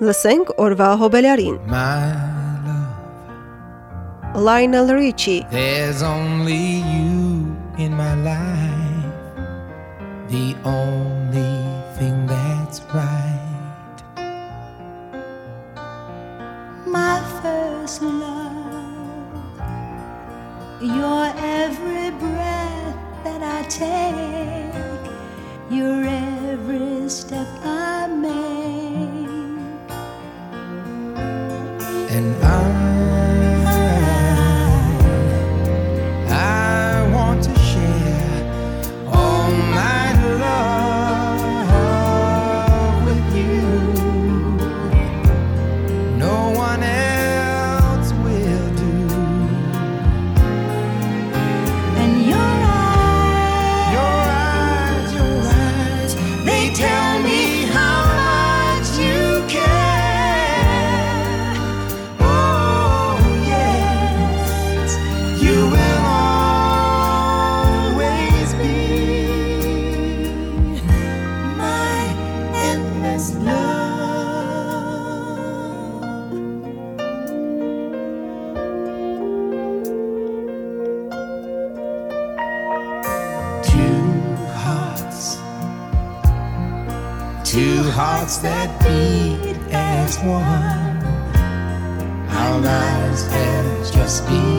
Լսենք օրվա հոբելարին։ My Lionel Richie. There's only you in my life, the only thing that's right. My first love, your every breath that I take, your every step I make. one. our lives just been.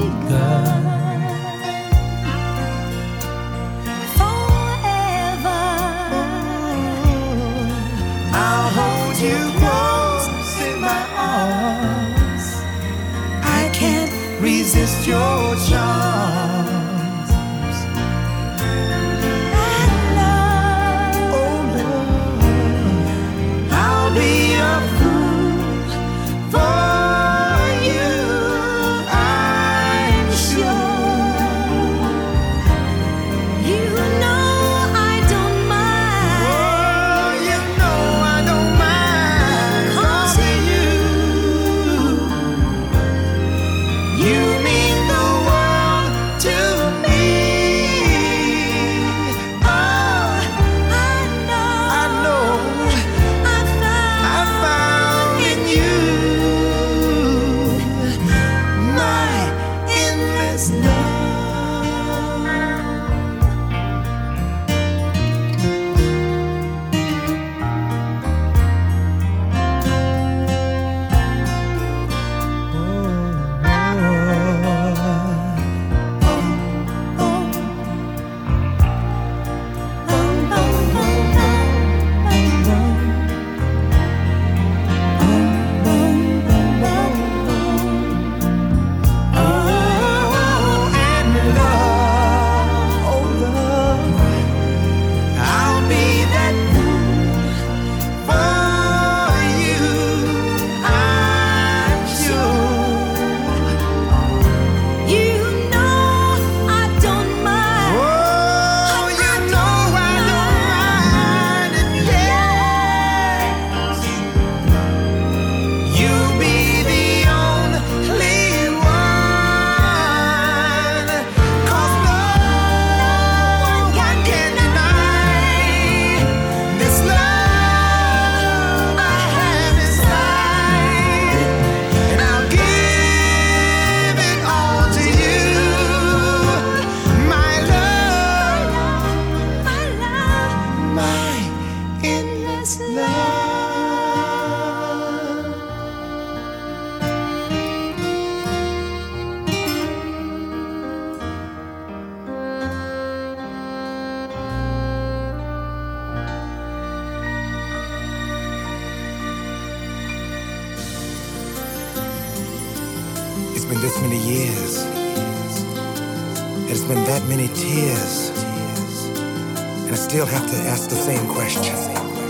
question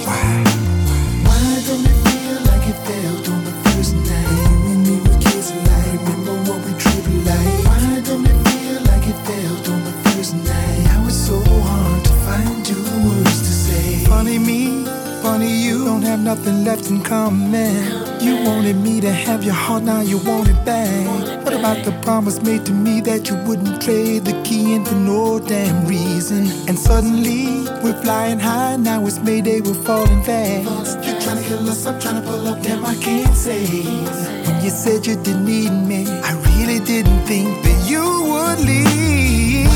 why? Why don't it feel like it felt on the first night when we were kids alike? Remember what we treated like? Why don't it feel like it felt on the first night? Now it's so hard to find two words to say. Funny me, funny you, don't have nothing left in common. You wanted me to have your heart, now you want promise made to me that you wouldn't trade the key in for no damn reason. And suddenly we're flying high, now it's Mayday, we're falling fast. You're trying to kill us, I'm trying to pull up, damn, I can't say. When you said you didn't need me, I really didn't think that you would leave.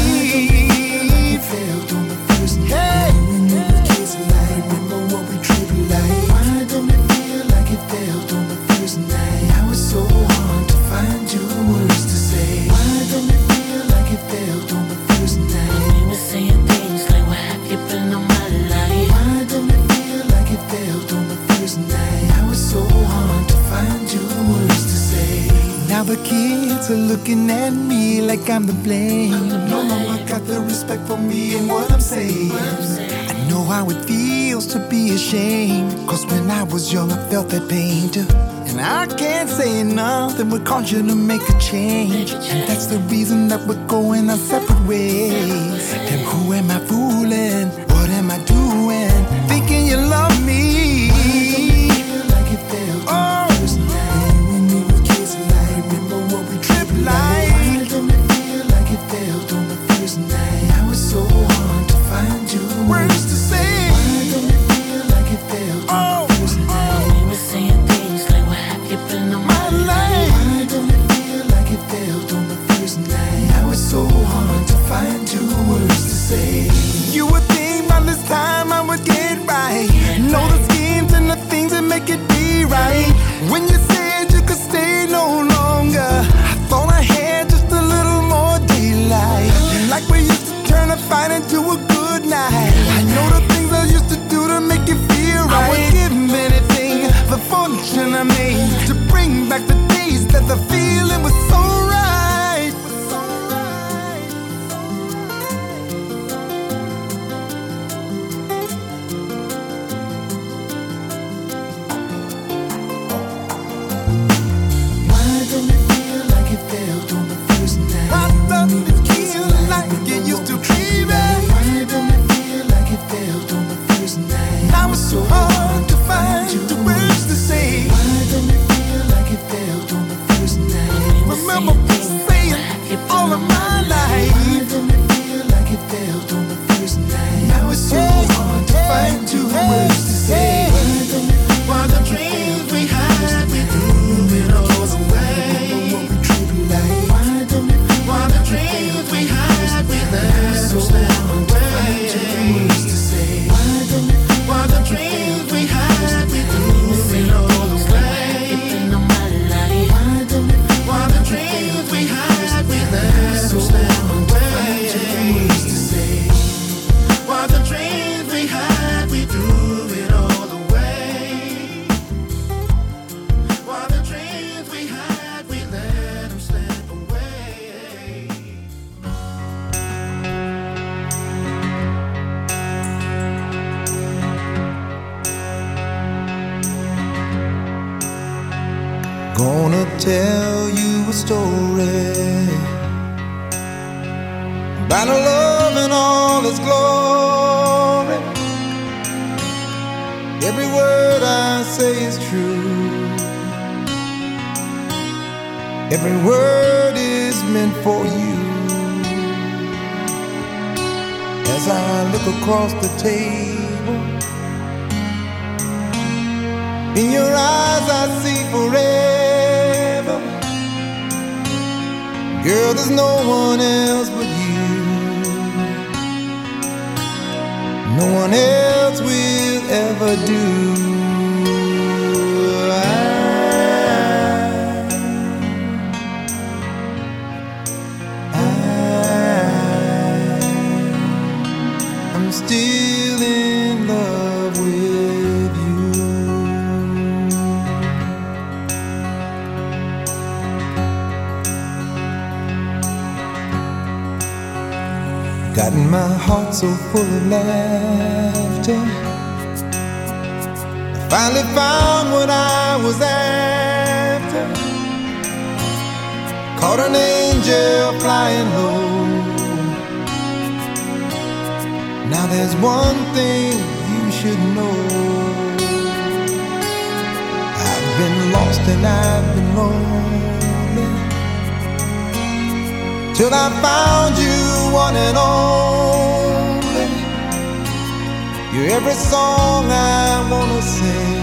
Failed on the first hey. So looking at me like I'm the blame. No mama got the respect for me and what I'm saying. I know how it feels to be ashamed. Cause when I was young, I felt that pain too. And I can't say enough that we're calling to make a change. And that's the reason that we're going our separate ways. And who am I fooling? What am I doing? Thinking you love there's no one else but you. No one else will ever do. full of laughter. I finally found what I was after. Caught an angel flying low. Now there's one thing you should know. I've been lost and I've been lonely. Till I found you one and all. You're every song I wanna sing.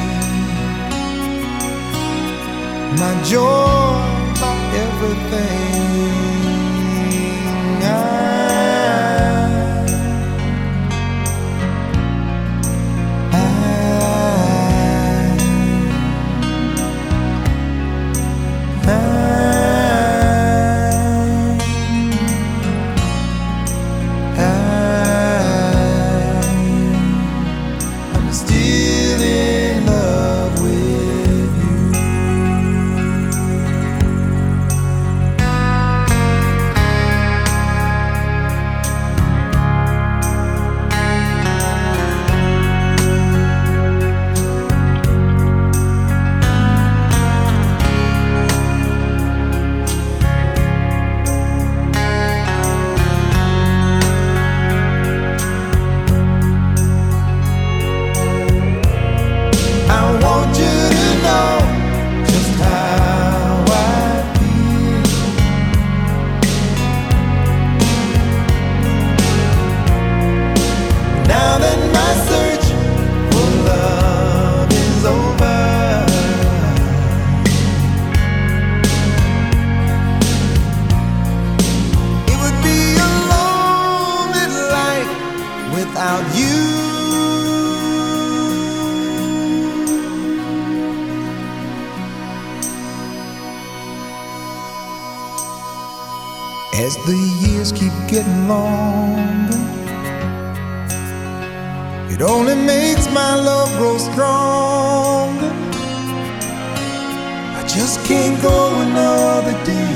My joy, my everything. I stronger. I just can't go another day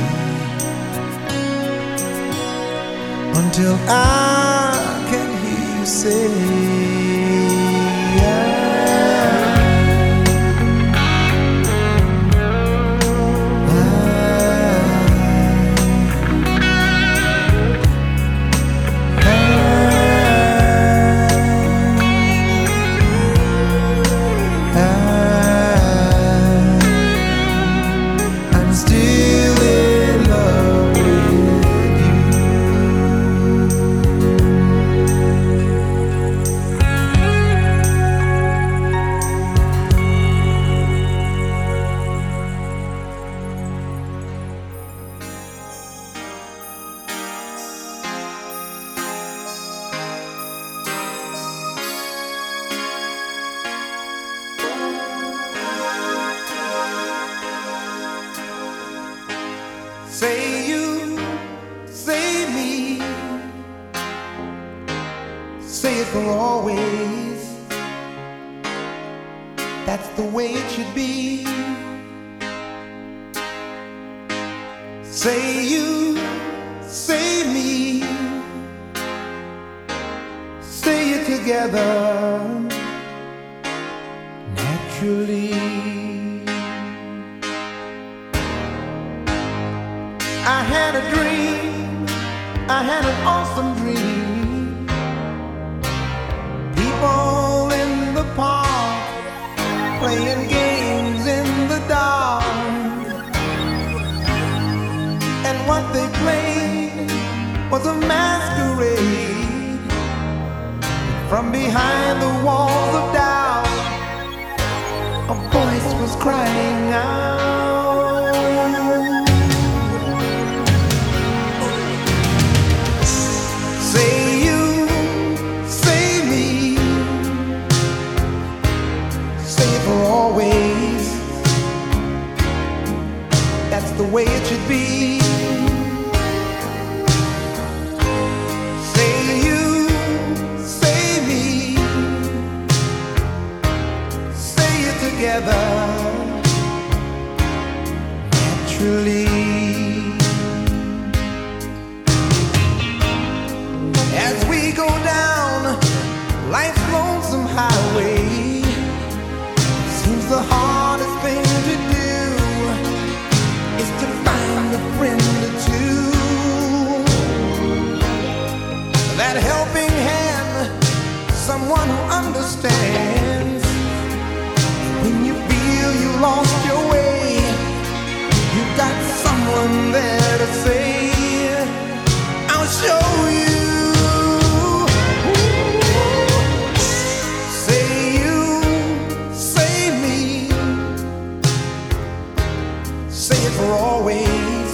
until I can hear you say. say you behind the walls of doubt, a voice was crying out. understands when you feel you lost your way. you got someone there to say, I'll show you. Say you save me. Say it for always.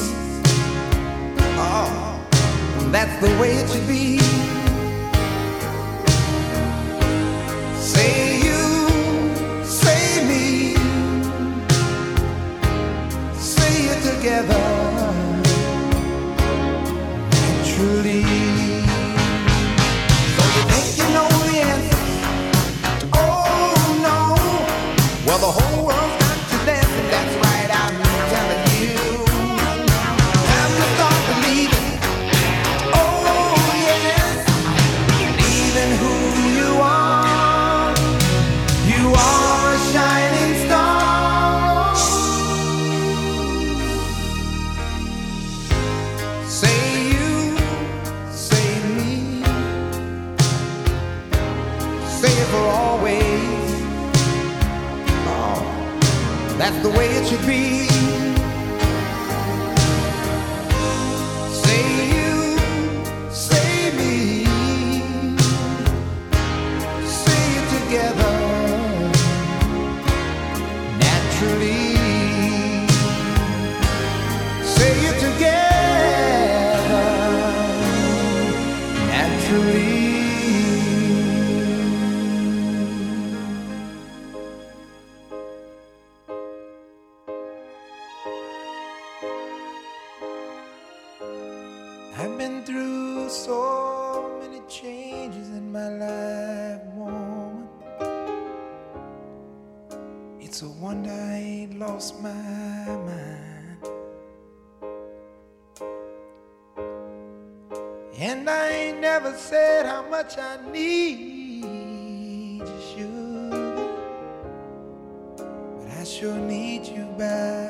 Oh, that's the way it should be. so many changes in my life, woman. It's a wonder I ain't lost my mind. And I ain't never said how much I need you, sugar. But I sure need you back.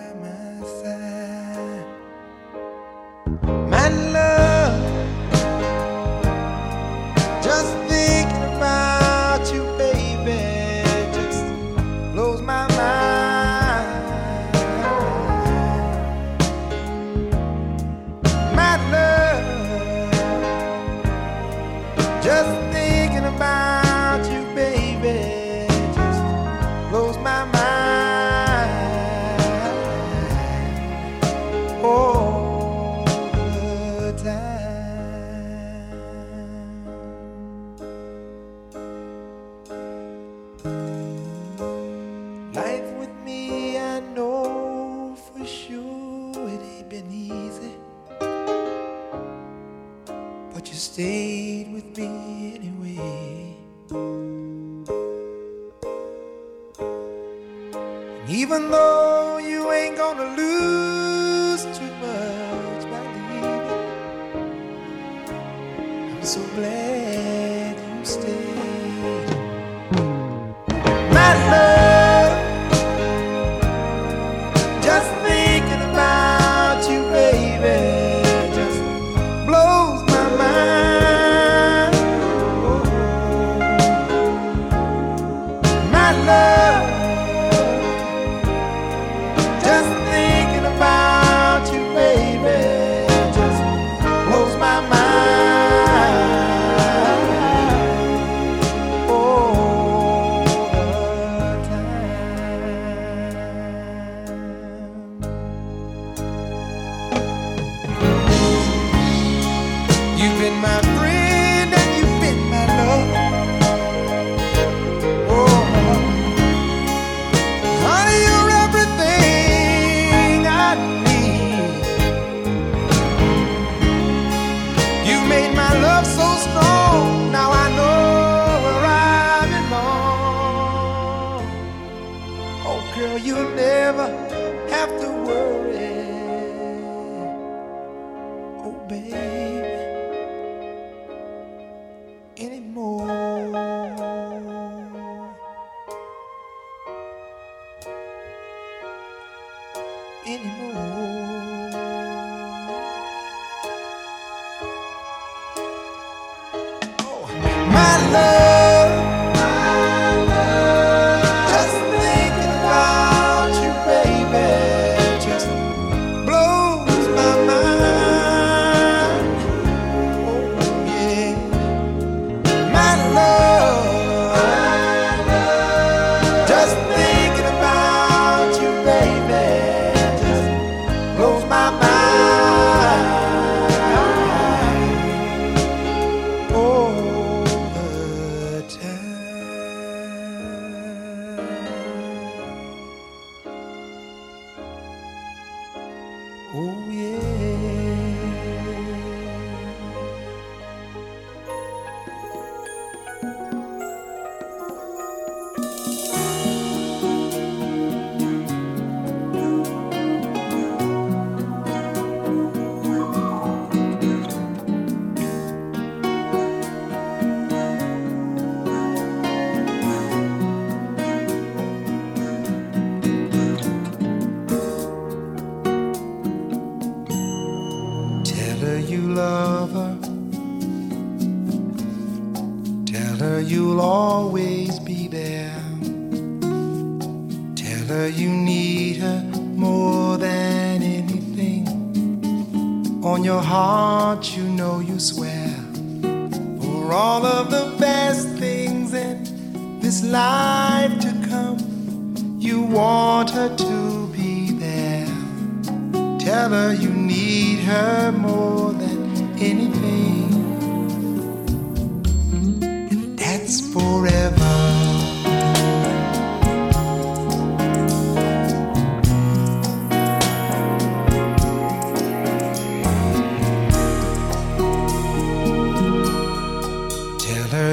love.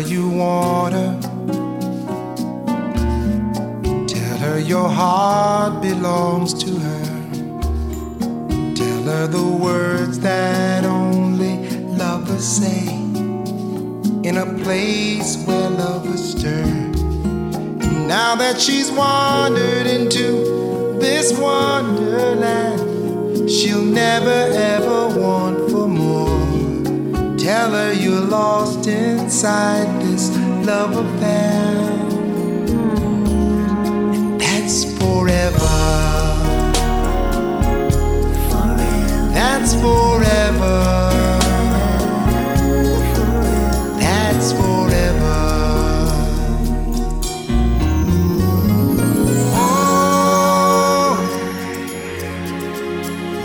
you want her. Tell her your heart belongs to her. Tell her the words that only lovers say. In a place where lovers stir. Now that she's wandered into this wonderland, she'll never ever want for more. Tell her you're lost inside love affair. That's forever. That's forever. forever. That's forever. Oh,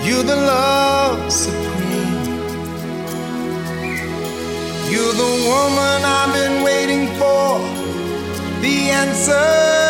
you're the love supreme. You're the woman answer.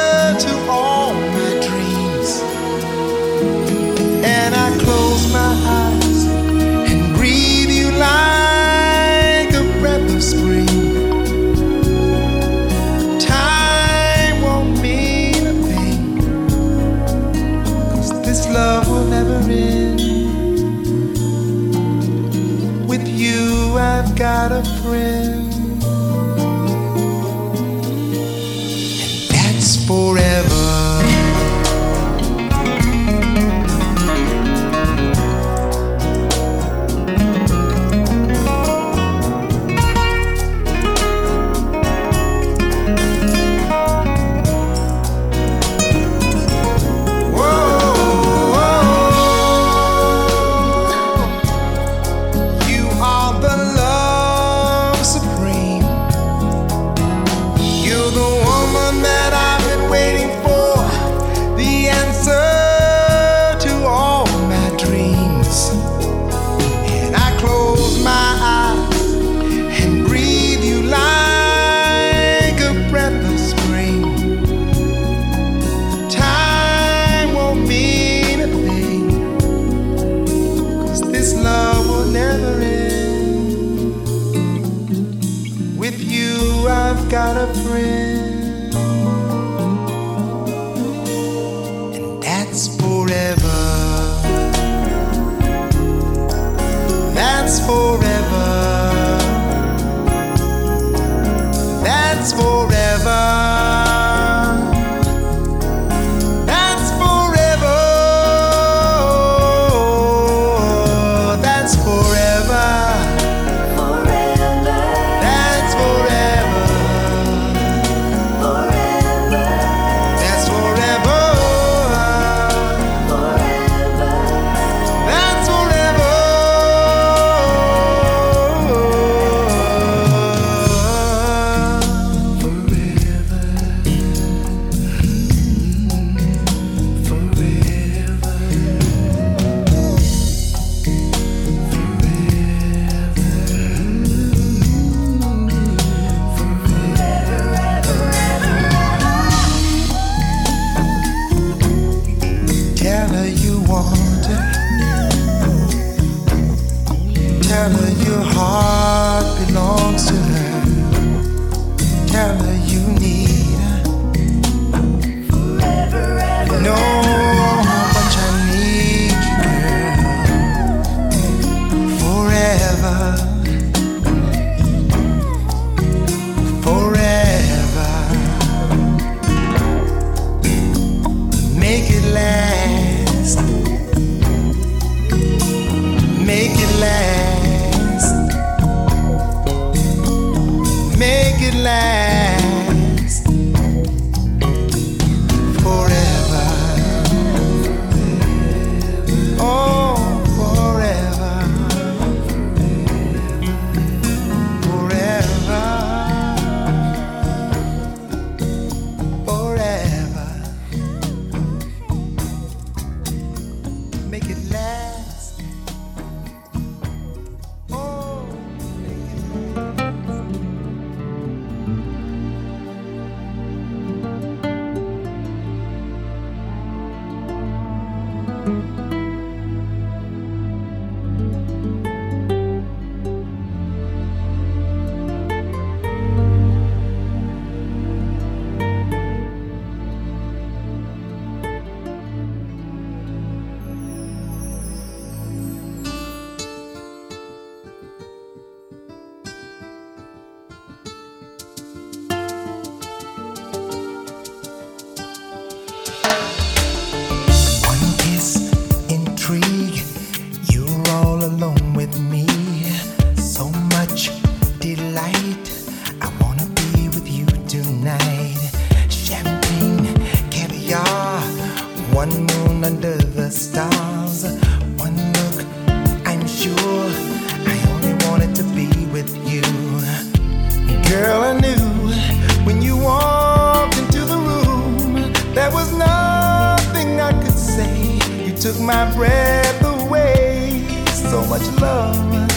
took my breath away. So much love,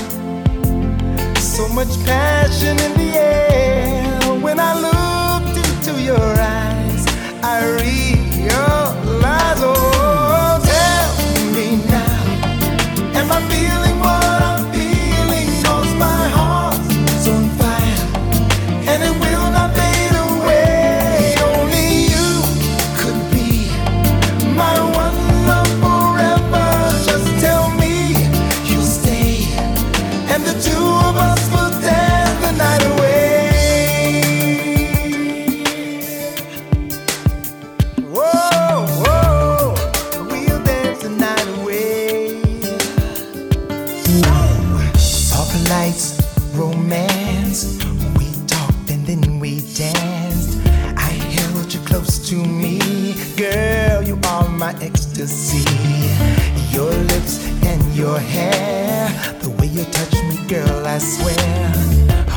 so much passion in the air. When I looked into your to see your lips and your hair. The way you touch me, girl, I swear.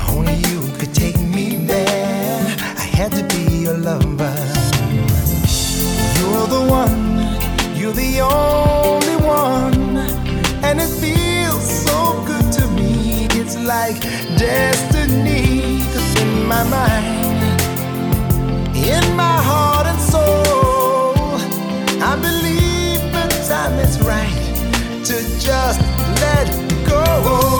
Only you could take me there. I had to be your lover. You're the one, you're the only one. And it feels so good to me. It's like destiny, in my mind. just let go.